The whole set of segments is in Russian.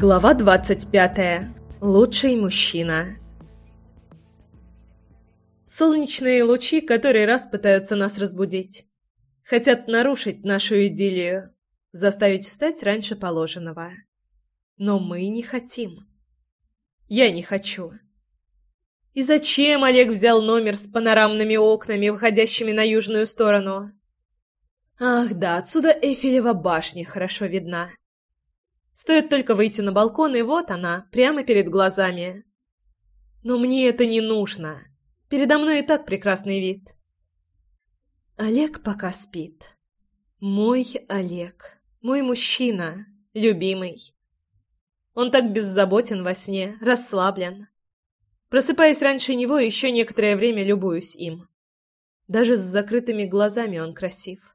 Глава 25. Лучший мужчина. Солнечные лучи который раз пытаются нас разбудить. Хотят нарушить нашу идиллию, заставить встать раньше положенного. Но мы не хотим. Я не хочу. И зачем Олег взял номер с панорамными окнами, выходящими на южную сторону? Ах да, отсюда Эйфелева башня хорошо видна. Стоит только выйти на балкон, и вот она, прямо перед глазами. Но мне это не нужно. Передо мной и так прекрасный вид. Олег пока спит. Мой Олег. Мой мужчина. Любимый. Он так беззаботен во сне, расслаблен. Просыпаясь раньше него, еще некоторое время любуюсь им. Даже с закрытыми глазами он красив.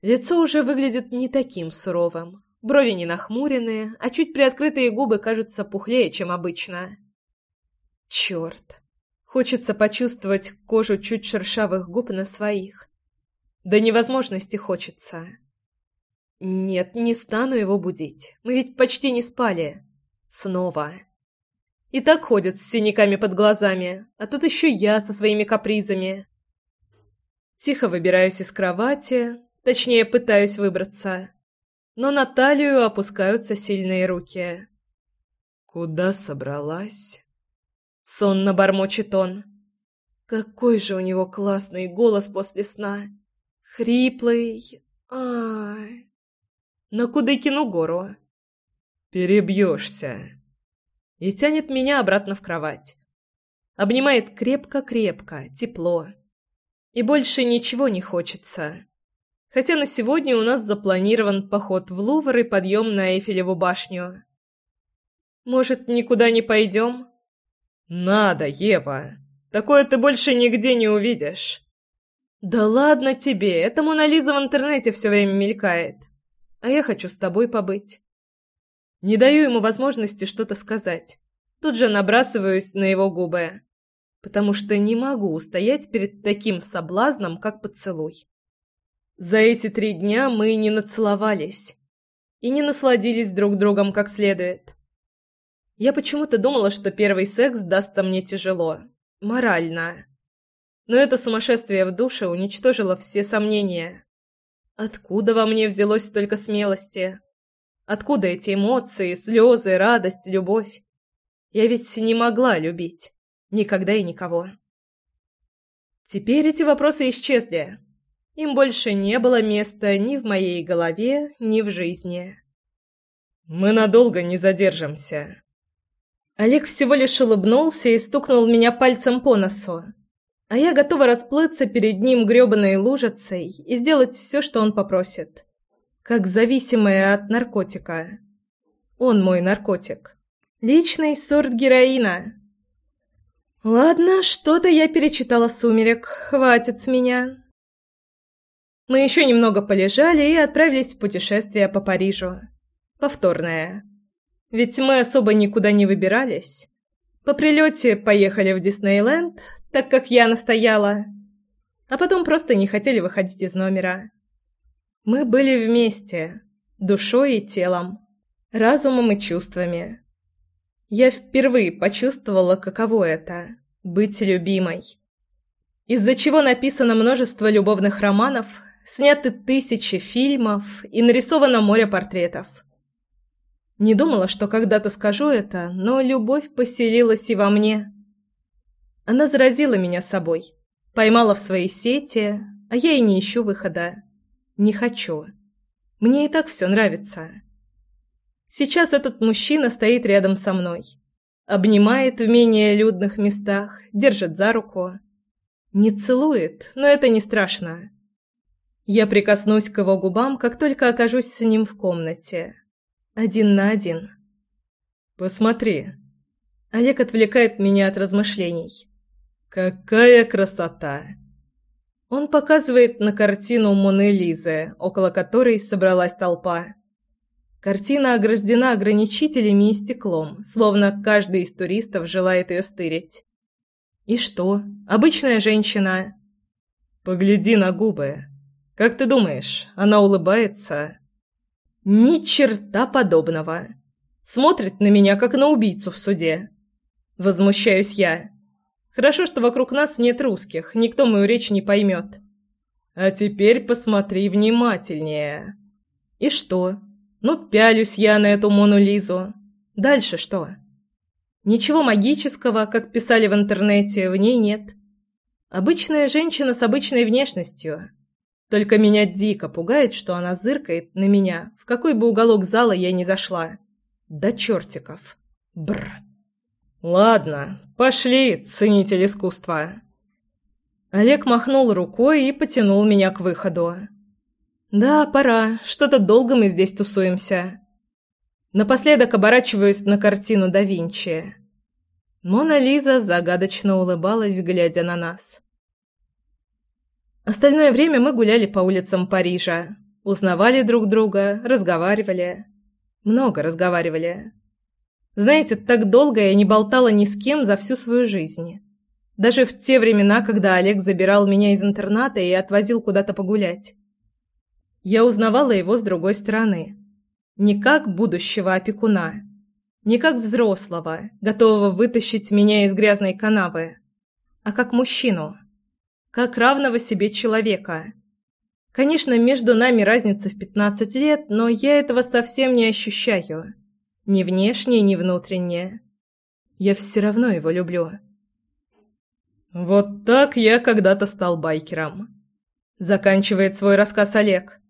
Лицо уже выглядит не таким суровым, Брови не нахмуренные, а чуть приоткрытые губы кажутся пухлее, чем обычно. Черт! Хочется почувствовать кожу чуть шершавых губ на своих. До невозможности хочется. Нет, не стану его будить. Мы ведь почти не спали. Снова. И так ходят с синяками под глазами, а тут еще я со своими капризами. Тихо выбираюсь из кровати, точнее, пытаюсь выбраться но на талию опускаются сильные руки. «Куда собралась?» Сонно бормочет он. Какой же у него классный голос после сна. Хриплый. Ай. На Кудыкину гору. Перебьешься. И тянет меня обратно в кровать. Обнимает крепко-крепко, тепло. И больше ничего не хочется хотя на сегодня у нас запланирован поход в Лувр и подъем на Эйфелеву башню. Может, никуда не пойдем? Надо, Ева. Такое ты больше нигде не увидишь. Да ладно тебе, эта Мона Лиза в интернете все время мелькает. А я хочу с тобой побыть. Не даю ему возможности что-то сказать. Тут же набрасываюсь на его губы, потому что не могу устоять перед таким соблазном, как поцелуй. За эти три дня мы не нацеловались и не насладились друг другом как следует. Я почему-то думала, что первый секс дастся мне тяжело, морально. Но это сумасшествие в душе уничтожило все сомнения. Откуда во мне взялось столько смелости? Откуда эти эмоции, слезы, радость, любовь? Я ведь не могла любить. Никогда и никого. Теперь эти вопросы исчезли. Им больше не было места ни в моей голове, ни в жизни. «Мы надолго не задержимся». Олег всего лишь улыбнулся и стукнул меня пальцем по носу. А я готова расплыться перед ним грёбаной лужицей и сделать все, что он попросит. Как зависимая от наркотика. Он мой наркотик. Личный сорт героина. Ладно, что-то я перечитала «Сумерек». Хватит с меня. Мы еще немного полежали и отправились в путешествие по Парижу. Повторное. Ведь мы особо никуда не выбирались. По прилете поехали в Диснейленд, так как я настояла. А потом просто не хотели выходить из номера. Мы были вместе, душой и телом, разумом и чувствами. Я впервые почувствовала, каково это – быть любимой. Из-за чего написано множество любовных романов, Сняты тысячи фильмов и нарисовано море портретов. Не думала, что когда-то скажу это, но любовь поселилась и во мне. Она заразила меня собой, поймала в своей сети, а я и не ищу выхода. Не хочу. Мне и так все нравится. Сейчас этот мужчина стоит рядом со мной. Обнимает в менее людных местах, держит за руку. Не целует, но это не страшно. Я прикоснусь к его губам, как только окажусь с ним в комнате. Один на один. «Посмотри». Олег отвлекает меня от размышлений. «Какая красота!» Он показывает на картину Моны Лизы, около которой собралась толпа. Картина ограждена ограничителями и стеклом, словно каждый из туристов желает ее стырить. «И что? Обычная женщина?» «Погляди на губы. Как ты думаешь, она улыбается? Ни черта подобного. Смотрит на меня, как на убийцу в суде. Возмущаюсь я. Хорошо, что вокруг нас нет русских, никто мою речь не поймет. А теперь посмотри внимательнее. И что? Ну, пялюсь я на эту Мону Лизу. Дальше что? Ничего магического, как писали в интернете, в ней нет. Обычная женщина с обычной внешностью. Только меня дико пугает, что она зыркает на меня, в какой бы уголок зала я ни зашла. До чертиков. Бр. Ладно, пошли, ценитель искусства. Олег махнул рукой и потянул меня к выходу. Да, пора. Что-то долго мы здесь тусуемся. Напоследок оборачиваюсь на картину да Винчи. Мона Лиза загадочно улыбалась, глядя на нас. Остальное время мы гуляли по улицам Парижа, узнавали друг друга, разговаривали. Много разговаривали. Знаете, так долго я не болтала ни с кем за всю свою жизнь. Даже в те времена, когда Олег забирал меня из интерната и отвозил куда-то погулять. Я узнавала его с другой стороны. Не как будущего опекуна, не как взрослого, готового вытащить меня из грязной канавы, а как мужчину как равного себе человека. Конечно, между нами разница в 15 лет, но я этого совсем не ощущаю. Ни внешне, ни внутренне. Я все равно его люблю. Вот так я когда-то стал байкером. Заканчивает свой рассказ Олег.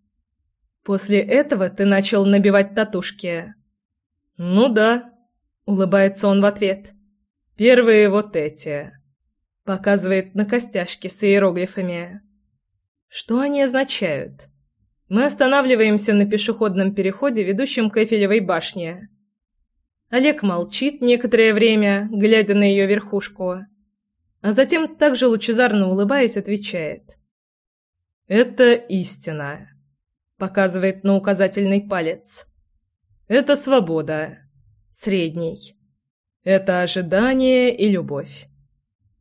После этого ты начал набивать татушки. Ну да, улыбается он в ответ. Первые вот эти. Показывает на костяшки с иероглифами. Что они означают? Мы останавливаемся на пешеходном переходе, ведущем к Эйфелевой башне. Олег молчит некоторое время, глядя на ее верхушку, а затем также лучезарно улыбаясь отвечает. «Это истина», — показывает на указательный палец. «Это свобода, средний. Это ожидание и любовь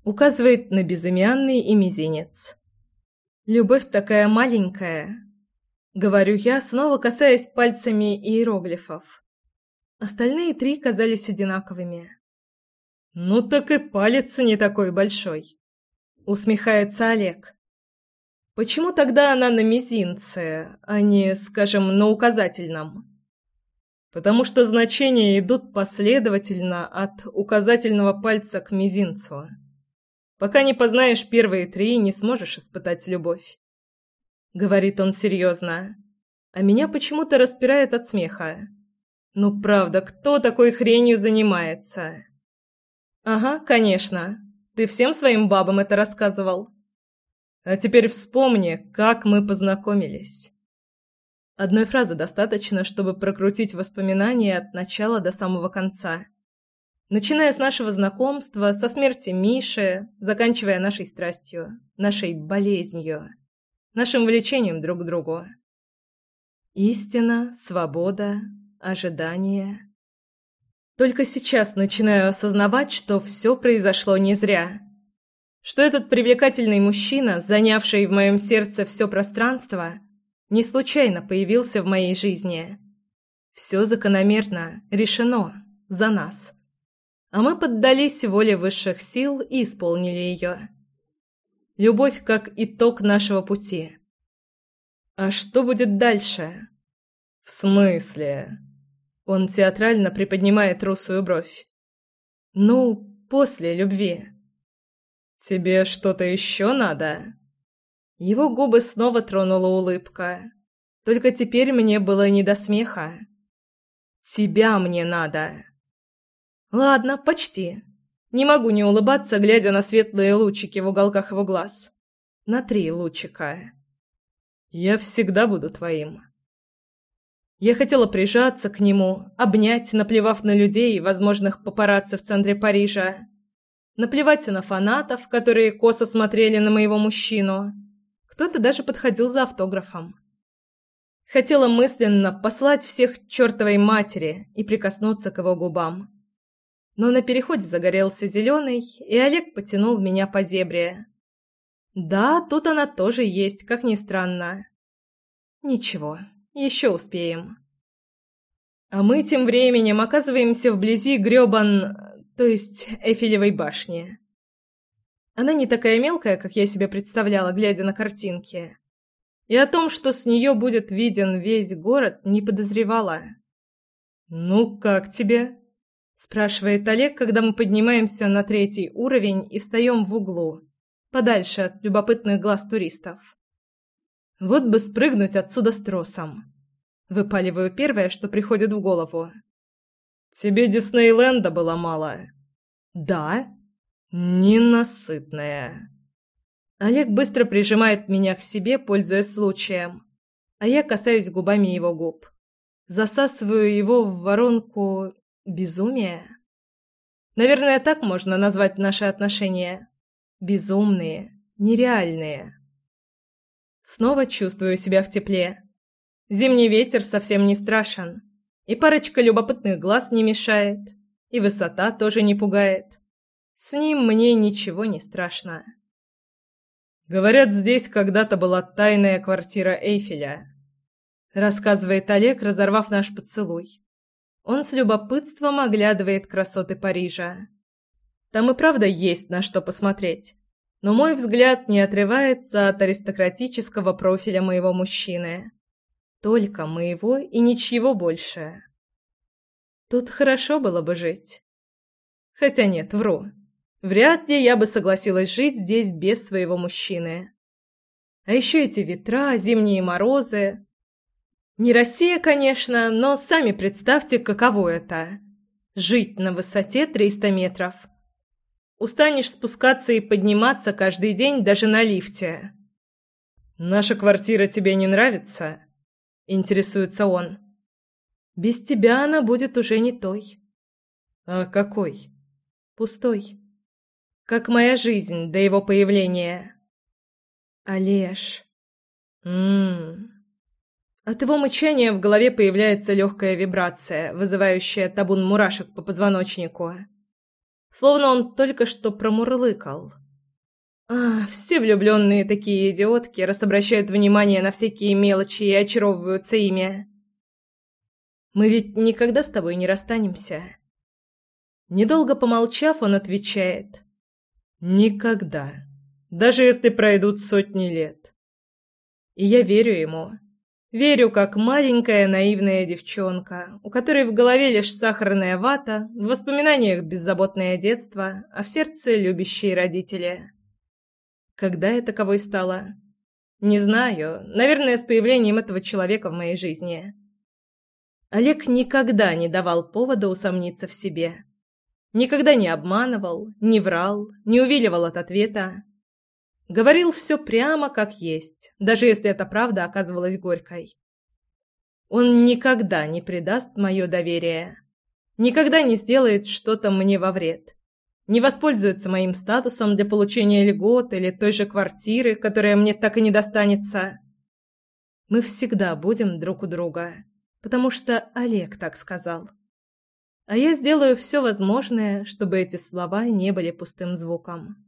указывает на безымянный и мизинец. «Любовь такая маленькая», — говорю я, снова касаясь пальцами иероглифов. Остальные три казались одинаковыми. «Ну так и палец не такой большой», — усмехается Олег. «Почему тогда она на мизинце, а не, скажем, на указательном?» «Потому что значения идут последовательно от указательного пальца к мизинцу». Пока не познаешь первые три, не сможешь испытать любовь. Говорит он серьезно. А меня почему-то распирает от смеха. Ну правда, кто такой хренью занимается? Ага, конечно. Ты всем своим бабам это рассказывал. А теперь вспомни, как мы познакомились. Одной фразы достаточно, чтобы прокрутить воспоминания от начала до самого конца. Начиная с нашего знакомства, со смерти Миши, заканчивая нашей страстью, нашей болезнью, нашим влечением друг к другу. Истина, свобода, ожидание. Только сейчас начинаю осознавать, что все произошло не зря. Что этот привлекательный мужчина, занявший в моем сердце все пространство, не случайно появился в моей жизни. Все закономерно, решено, за нас а мы поддались воле высших сил и исполнили ее. Любовь как итог нашего пути. А что будет дальше? В смысле? Он театрально приподнимает русую бровь. Ну, после любви. Тебе что-то еще надо? Его губы снова тронула улыбка. Только теперь мне было не до смеха. Тебя мне надо. Ладно, почти. Не могу не улыбаться, глядя на светлые лучики в уголках его глаз. На три лучика. Я всегда буду твоим. Я хотела прижаться к нему, обнять, наплевав на людей, возможных папарацци в центре Парижа. Наплевать на фанатов, которые косо смотрели на моего мужчину. Кто-то даже подходил за автографом. Хотела мысленно послать всех чертовой матери и прикоснуться к его губам но на переходе загорелся зеленый, и Олег потянул меня по зебре. Да, тут она тоже есть, как ни странно. Ничего, еще успеем. А мы тем временем оказываемся вблизи грёбан... то есть Эйфелевой башни. Она не такая мелкая, как я себе представляла, глядя на картинки. И о том, что с нее будет виден весь город, не подозревала. «Ну, как тебе?» – спрашивает Олег, когда мы поднимаемся на третий уровень и встаем в углу, подальше от любопытных глаз туристов. Вот бы спрыгнуть отсюда с тросом. Выпаливаю первое, что приходит в голову. «Тебе Диснейленда было мало?» «Да», Ненасытная. Олег быстро прижимает меня к себе, пользуясь случаем, а я касаюсь губами его губ. Засасываю его в воронку безумия. Наверное, так можно назвать наши отношения. Безумные, нереальные. Снова чувствую себя в тепле. Зимний ветер совсем не страшен, и парочка любопытных глаз не мешает, и высота тоже не пугает. С ним мне ничего не страшно. Говорят, здесь когда-то была тайная квартира Эйфеля. Рассказывает Олег, разорвав наш поцелуй. Он с любопытством оглядывает красоты Парижа. Там и правда есть на что посмотреть. Но мой взгляд не отрывается от аристократического профиля моего мужчины. Только моего и ничего больше. Тут хорошо было бы жить. Хотя нет, вру. Вряд ли я бы согласилась жить здесь без своего мужчины. А еще эти ветра, зимние морозы. Не Россия, конечно, но сами представьте, каково это – жить на высоте 300 метров. Устанешь спускаться и подниматься каждый день даже на лифте. «Наша квартира тебе не нравится?» – интересуется он. «Без тебя она будет уже не той». «А какой?» «Пустой» как моя жизнь до его появления. Олеж. Мм. От его мычания в голове появляется легкая вибрация, вызывающая табун мурашек по позвоночнику. Словно он только что промурлыкал. А, все влюбленные такие идиотки, раз обращают внимание на всякие мелочи и очаровываются ими. Мы ведь никогда с тобой не расстанемся. Недолго помолчав, он отвечает. Никогда. Даже если пройдут сотни лет. И я верю ему. Верю, как маленькая наивная девчонка, у которой в голове лишь сахарная вата, в воспоминаниях беззаботное детство, а в сердце любящие родители. Когда я таковой стала? Не знаю. Наверное, с появлением этого человека в моей жизни. Олег никогда не давал повода усомниться в себе. Никогда не обманывал, не врал, не увиливал от ответа. Говорил все прямо как есть, даже если эта правда оказывалась горькой. Он никогда не предаст мое доверие. Никогда не сделает что-то мне во вред. Не воспользуется моим статусом для получения льгот или той же квартиры, которая мне так и не достанется. Мы всегда будем друг у друга, потому что Олег так сказал. А я сделаю все возможное, чтобы эти слова не были пустым звуком.